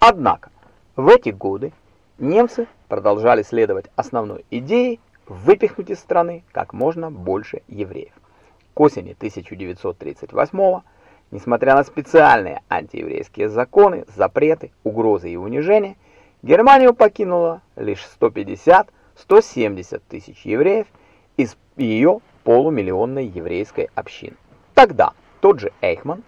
Однако в эти годы немцы продолжали следовать основной идее выпихнуть из страны как можно больше евреев. К осени 1938 несмотря на специальные антиеврейские законы, запреты, угрозы и унижения, Германию покинуло лишь 150-170 тысяч евреев из ее полумиллионной еврейской общины. Тогда тот же Эйхман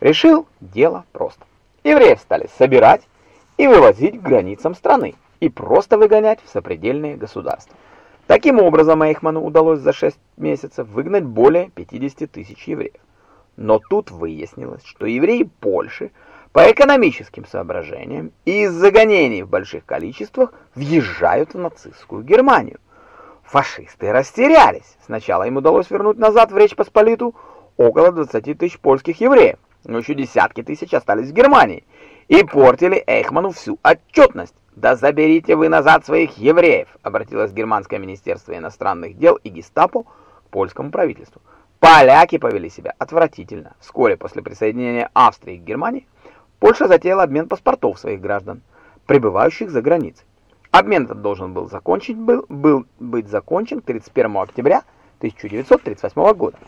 решил дело просто. Евреев стали собирать и вывозить к границам страны и просто выгонять в сопредельные государства. Таким образом, Эйхману удалось за 6 месяцев выгнать более 50 тысяч евреев. Но тут выяснилось, что евреи Польши по экономическим соображениям и из-за гонений в больших количествах въезжают в нацистскую Германию. Фашисты растерялись. Сначала им удалось вернуть назад в Речь Посполиту около 20 тысяч польских евреев, но еще десятки тысяч остались в Германии и портили Эйхману всю отчетность. «Да заберите вы назад своих евреев!» — обратилось Германское министерство иностранных дел и гестапо к польскому правительству. Поляки повели себя отвратительно. Вскоре после присоединения Австрии к Германии Польша затеяла обмен паспортов своих граждан, пребывающих за границей. Обмен этот должен был, закончить, был, был быть закончен 31 октября 1938 года.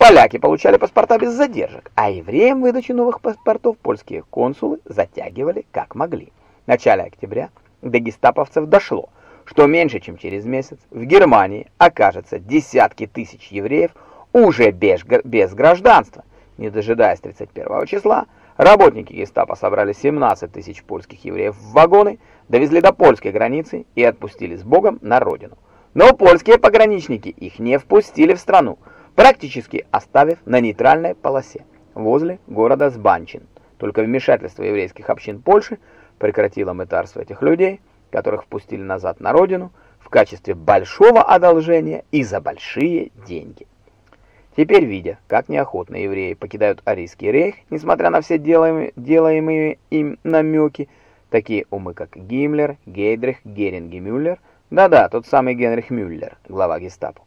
Поляки получали паспорта без задержек, а евреям выдачу новых паспортов польские консулы затягивали как могли. В начале октября до гестаповцев дошло, что меньше чем через месяц в Германии окажется десятки тысяч евреев уже без, без гражданства. Не дожидаясь 31 числа, работники гестапо собрали 17 тысяч польских евреев в вагоны, довезли до польской границы и отпустили с Богом на родину. Но польские пограничники их не впустили в страну, практически оставив на нейтральной полосе возле города Сбанчин. Только вмешательство еврейских общин Польши – прекратила мытарство этих людей, которых впустили назад на родину, в качестве большого одолжения и за большие деньги. Теперь, видя, как неохотно евреи покидают Арийский рейх, несмотря на все делаемые, делаемые им намеки, такие умы, как Гиммлер, Гейдрих, Геринг и Мюллер, да-да, тот самый Генрих Мюллер, глава гестапо,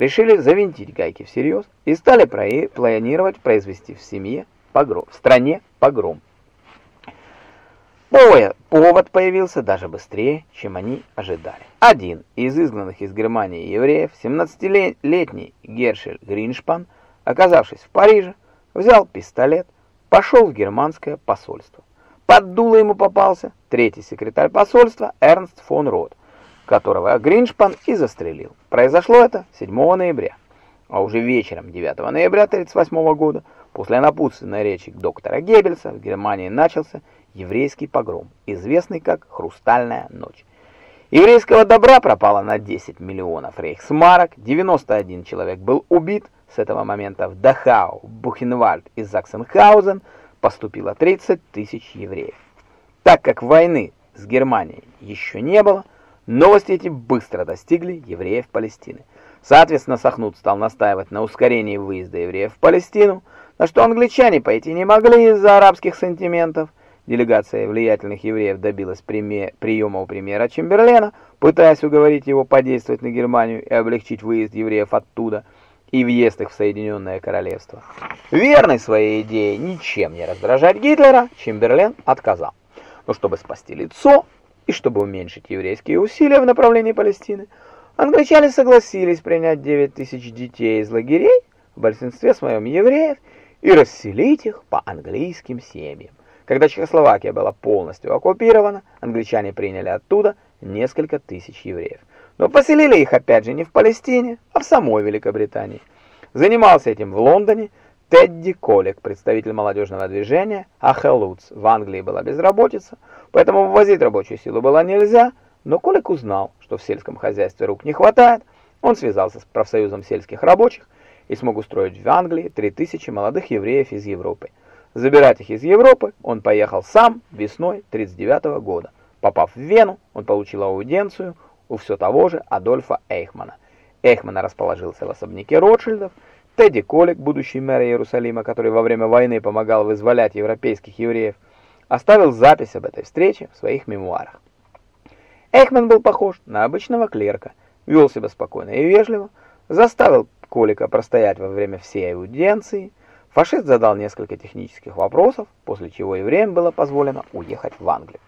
решили завинтить гайки всерьез и стали планировать произвести в семье погром, в стране погром. Повод появился даже быстрее, чем они ожидали. Один из изгнанных из Германии евреев, 17-летний Гершель Гриншпан, оказавшись в Париже, взял пистолет, пошел в германское посольство. Под дуло ему попался третий секретарь посольства Эрнст фон Рот, которого Гриншпан и застрелил. Произошло это 7 ноября. А уже вечером 9 ноября 1938 года, после напутственной речи доктора Геббельса, в Германии начался еврейский погром, известный как «Хрустальная ночь». Еврейского добра пропало на 10 миллионов рейхсмарок, 91 человек был убит, с этого момента в Дахау, Бухенвальд и Заксенхаузен поступило 30 тысяч евреев. Так как войны с Германией еще не было, новости эти быстро достигли евреев Палестины. Соответственно, Сахнут стал настаивать на ускорении выезда евреев в Палестину, на что англичане пойти не могли из-за арабских сантиментов, Делегация влиятельных евреев добилась приема у премьера Чемберлена, пытаясь уговорить его подействовать на Германию и облегчить выезд евреев оттуда и въезд их в Соединенное Королевство. Верный своей идее ничем не раздражать Гитлера, Чемберлен отказал. Но чтобы спасти лицо и чтобы уменьшить еврейские усилия в направлении Палестины, англичане согласились принять 9 тысяч детей из лагерей, в большинстве своем евреев, и расселить их по английским семьям. Когда Чехословакия была полностью оккупирована, англичане приняли оттуда несколько тысяч евреев. Но поселили их опять же не в Палестине, а в самой Великобритании. Занимался этим в Лондоне Тедди Колик, представитель молодежного движения, а в Англии была безработица, поэтому ввозить рабочую силу было нельзя, но Колик узнал, что в сельском хозяйстве рук не хватает, он связался с профсоюзом сельских рабочих и смог устроить в Англии 3000 молодых евреев из Европы. Забирать их из Европы он поехал сам весной 39 года. Попав в Вену, он получил аудиенцию у все того же Адольфа Эйхмана. Эйхман расположился в особняке Ротшильдов. Тедди Колик, будущий мэр Иерусалима, который во время войны помогал вызволять европейских евреев, оставил запись об этой встрече в своих мемуарах. Эйхман был похож на обычного клерка, вел себя спокойно и вежливо, заставил Колика простоять во время всей аудиенции, Фашист задал несколько технических вопросов, после чего евреям было позволено уехать в Англию.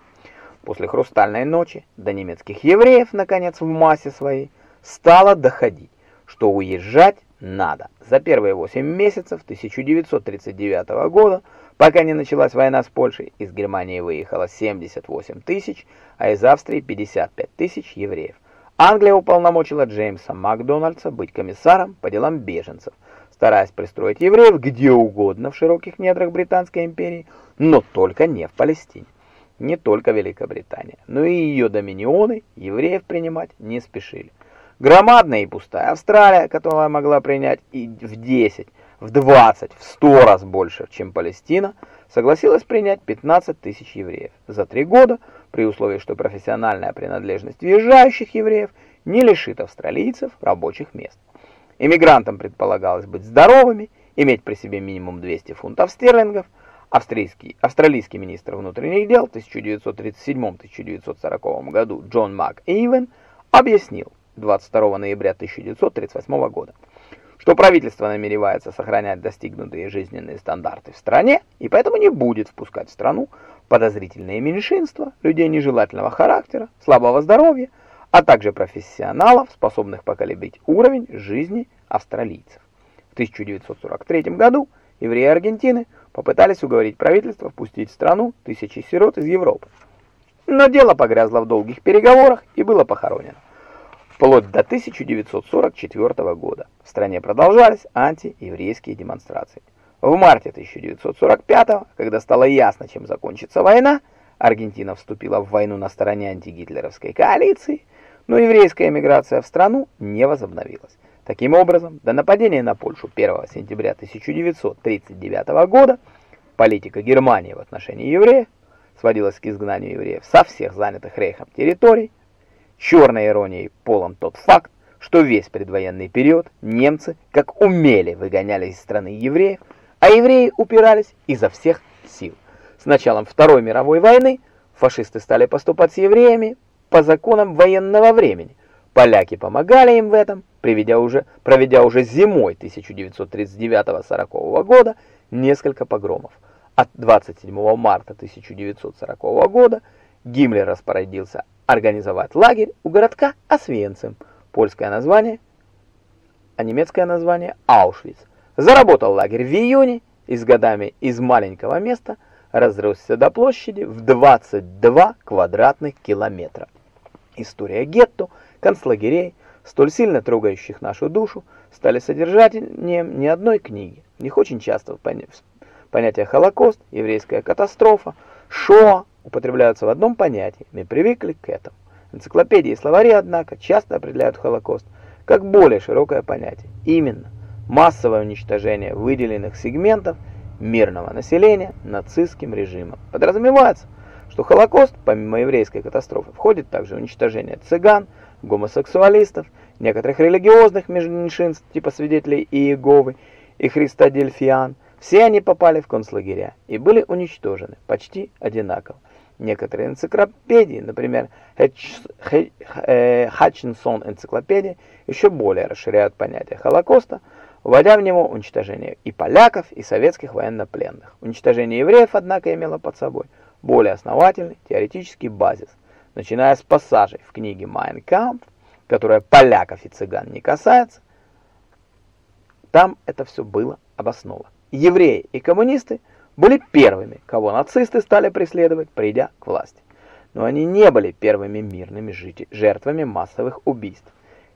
После «Хрустальной ночи» до немецких евреев, наконец, в массе своей стало доходить, что уезжать надо. За первые 8 месяцев 1939 года, пока не началась война с Польшей, из Германии выехало 78 тысяч, а из Австрии 55 тысяч евреев. Англия уполномочила Джеймса Макдональдса быть комиссаром по делам беженцев, стараясь пристроить евреев где угодно в широких недрах Британской империи, но только не в Палестине. Не только Великобритания, но и ее доминионы евреев принимать не спешили. Громадная и пустая Австралия, которая могла принять и в 10, в 20, в 100 раз больше, чем Палестина, согласилась принять 15 тысяч евреев за три года, при условии, что профессиональная принадлежность въезжающих евреев не лишит австралийцев рабочих мест. Иммигрантам предполагалось быть здоровыми, иметь при себе минимум 200 фунтов стерлингов. Австралийский, австралийский министр внутренних дел в 1937-1940 году Джон Мак Эйвен объяснил, 22 ноября 1938 года, что правительство намеревается сохранять достигнутые жизненные стандарты в стране и поэтому не будет впускать в страну подозрительные меньшинства, людей нежелательного характера, слабого здоровья, а также профессионалов, способных поколебить уровень жизни австралийцев. В 1943 году евреи Аргентины попытались уговорить правительство впустить в страну тысячи сирот из Европы. Но дело погрязло в долгих переговорах и было похоронено вплоть до 1944 года. В стране продолжались антиеврейские демонстрации. В марте 1945, когда стало ясно, чем закончится война, Аргентина вступила в войну на стороне антигитлеровской коалиции, но еврейская эмиграция в страну не возобновилась. Таким образом, до нападения на Польшу 1 сентября 1939 года политика Германии в отношении евреев сводилась к изгнанию евреев со всех занятых рейхом территорий, Черной иронией полон тот факт, что весь предвоенный период немцы как умели выгоняли из страны евреев, а евреи упирались изо всех сил. С началом Второй мировой войны фашисты стали поступать с евреями по законам военного времени. Поляки помогали им в этом, приведя уже, проведя уже зимой 1939-40 года несколько погромов. От 27 марта 1940 года Гиммлер распорядился организовать лагерь у городка Освенцим, польское название, а немецкое название Аушвиц. Заработал лагерь в июне и с годами из маленького места разросся до площади в 22 квадратных километра. История гетто, концлагерей, столь сильно трогающих нашу душу, стали содержанием не одной книги. В очень часто понятия Холокост, еврейская катастрофа, Шоа, употребляются в одном понятии, мы привыкли к этому. Энциклопедии и словари, однако, часто определяют Холокост как более широкое понятие. Именно массовое уничтожение выделенных сегментов мирного населения нацистским режимом. Подразумевается, что Холокост, помимо еврейской катастрофы, входит также уничтожение цыган, гомосексуалистов, некоторых религиозных меньшинств, типа свидетелей Иеговы и христодельфиан. Все они попали в концлагеря и были уничтожены почти одинаково. Некоторые энциклопедии, например, Хатчинсон энциклопедия, еще более расширяют понятие Холокоста, вводя в него уничтожение и поляков, и советских военнопленных. Уничтожение евреев, однако, имело под собой более основательный теоретический базис, начиная с пассажей в книге «Майн Кампф», которая поляков и цыган не касается, там это все было обосновано. Евреи и коммунисты – были первыми, кого нацисты стали преследовать, придя к власти. Но они не были первыми мирными жертвами массовых убийств.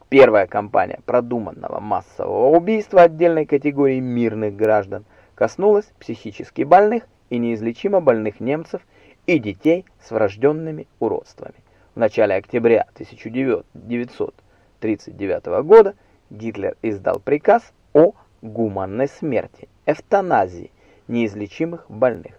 Первая кампания продуманного массового убийства отдельной категории мирных граждан коснулась психически больных и неизлечимо больных немцев и детей с врожденными уродствами. В начале октября 1939 года Гитлер издал приказ о гуманной смерти, эвтаназии, неизлечимых больных.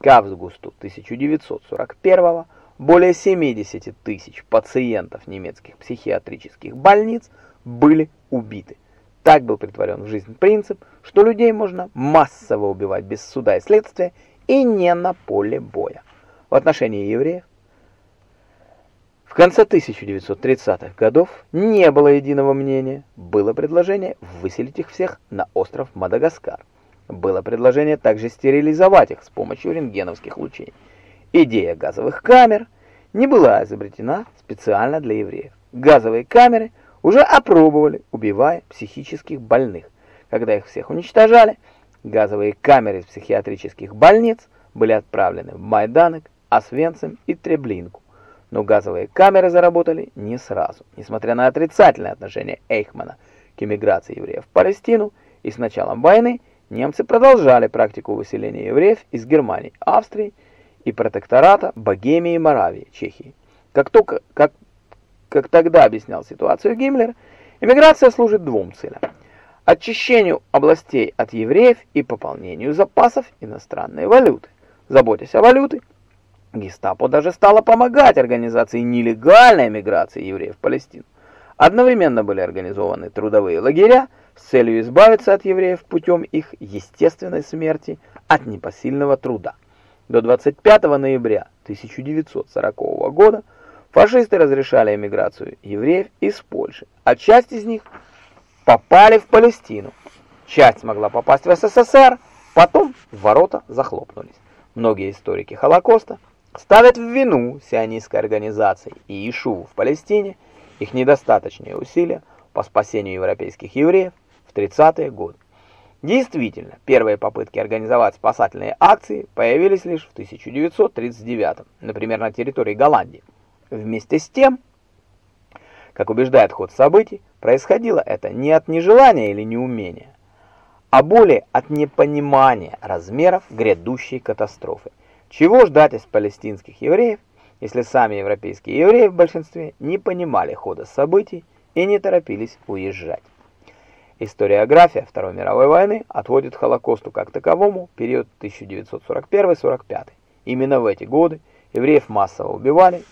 К августу 1941 более 70 тысяч пациентов немецких психиатрических больниц были убиты. Так был притворен в жизнь принцип, что людей можно массово убивать без суда и следствия и не на поле боя. В отношении евреев конце 1930-х годов не было единого мнения, было предложение выселить их всех на остров Мадагаскар. было предложение также стерилизовать их с помощью рентгеновских лучей. Идея газовых камер не была изобретена специально для евреев. Газовые камеры уже опробовали, убивая психических больных. Когда их всех уничтожали, газовые камеры из психиатрических больниц были отправлены в Майданок, Освенцим и Треблинку. Но газовые камеры заработали не сразу. Несмотря на отрицательное отношение Эйхмана к эмиграции евреев в Палестину, и с началом войны немцы продолжали практику выселения евреев из Германии, Австрии и протектората Богемии и Моравии, Чехии. Как только, как, как тогда объяснял ситуацию Гиммлер, эмиграция служит двум целям – очищению областей от евреев и пополнению запасов иностранной валюты. Заботясь о валюте, гестапо даже стало помогать организации нелегальной миграции евреев в Палестину. Одновременно были организованы трудовые лагеря с целью избавиться от евреев путем их естественной смерти от непосильного труда. До 25 ноября 1940 года фашисты разрешали эмиграцию евреев из Польши, а часть из них – попали в Палестину. Часть смогла попасть в СССР, потом ворота захлопнулись. Многие историки Холокоста ставят в вину сионистской организации и Ишуву в Палестине их недостаточные усилия по спасению европейских евреев в 30-е годы. Действительно, первые попытки организовать спасательные акции появились лишь в 1939 например, на территории Голландии. Вместе с тем, как убеждает ход событий, происходило это не от нежелания или неумения, а более от непонимания размеров грядущей катастрофы. Чего ждать из палестинских евреев, если сами европейские евреи в большинстве не понимали хода событий и не торопились уезжать? Историография Второй мировой войны отводит Холокосту как таковому период 1941-45. Именно в эти годы евреев массово убивали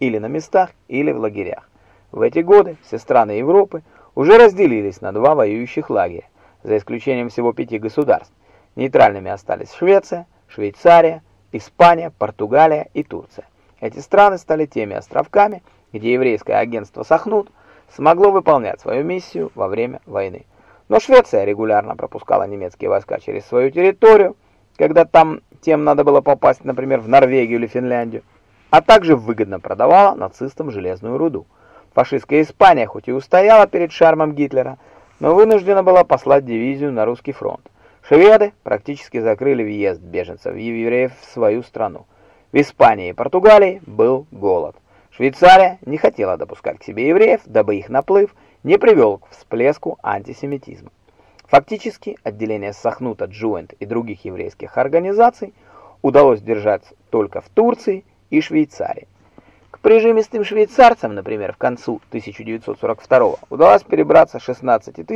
или на местах, или в лагерях. В эти годы все страны Европы уже разделились на два воюющих лагеря, за исключением всего пяти государств. Нейтральными остались Швеция, Швейцария, Испания, Португалия и Турция. Эти страны стали теми островками, где еврейское агентство Сахнут смогло выполнять свою миссию во время войны. Но Швеция регулярно пропускала немецкие войска через свою территорию, когда там тем надо было попасть, например, в Норвегию или Финляндию, а также выгодно продавала нацистам железную руду. Фашистская Испания хоть и устояла перед шармом Гитлера, но вынуждена была послать дивизию на русский фронт. Шведы практически закрыли въезд беженцев и евреев в свою страну. В Испании и Португалии был голод. Швейцария не хотела допускать к себе евреев, дабы их наплыв не привел к всплеску антисемитизма. Фактически отделение Сахнута, Джуэнт и других еврейских организаций удалось держать только в Турции и Швейцарии. Прижимистым швейцарцам, например, в концу 1942 удалось перебраться 16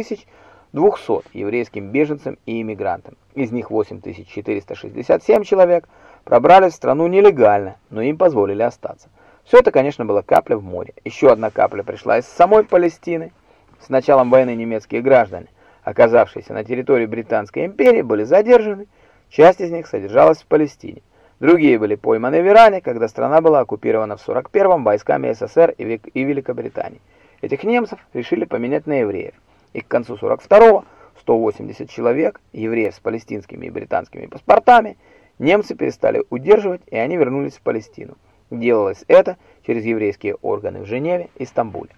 200 еврейским беженцам и иммигрантам. Из них 8467 человек пробрались в страну нелегально, но им позволили остаться. Все это, конечно, была капля в море. Еще одна капля пришла из самой Палестины. С началом войны немецкие граждане, оказавшиеся на территории Британской империи, были задержаны. Часть из них содержалась в Палестине. Другие были пойманы в Иране, когда страна была оккупирована в 41-м войсками СССР и Великобритании. Этих немцев решили поменять на евреев. И к концу 42-го 180 человек, евреев с палестинскими и британскими паспортами, немцы перестали удерживать, и они вернулись в Палестину. Делалось это через еврейские органы в Женеве и Стамбуле.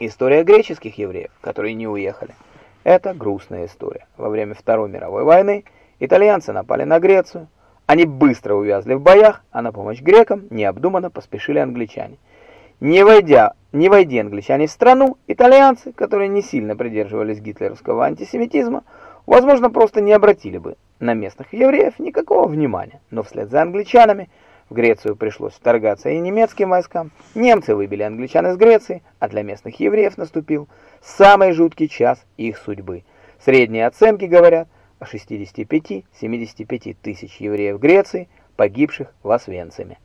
История греческих евреев, которые не уехали, это грустная история. Во время Второй мировой войны итальянцы напали на Грецию, они быстро увязли в боях, а на помощь грекам необдуманно поспешили англичане. Не войдя, не войдя англичане в страну, итальянцы, которые не сильно придерживались гитлеровского антисемитизма, возможно, просто не обратили бы на местных евреев никакого внимания. Но вслед за англичанами в Грецию пришлось вторгаться и немецким войскам. Немцы выбили англичан из Греции, а для местных евреев наступил самый жуткий час их судьбы. Средние оценки говорят – 65-75 тысяч евреев Греции, погибших в Освенциме.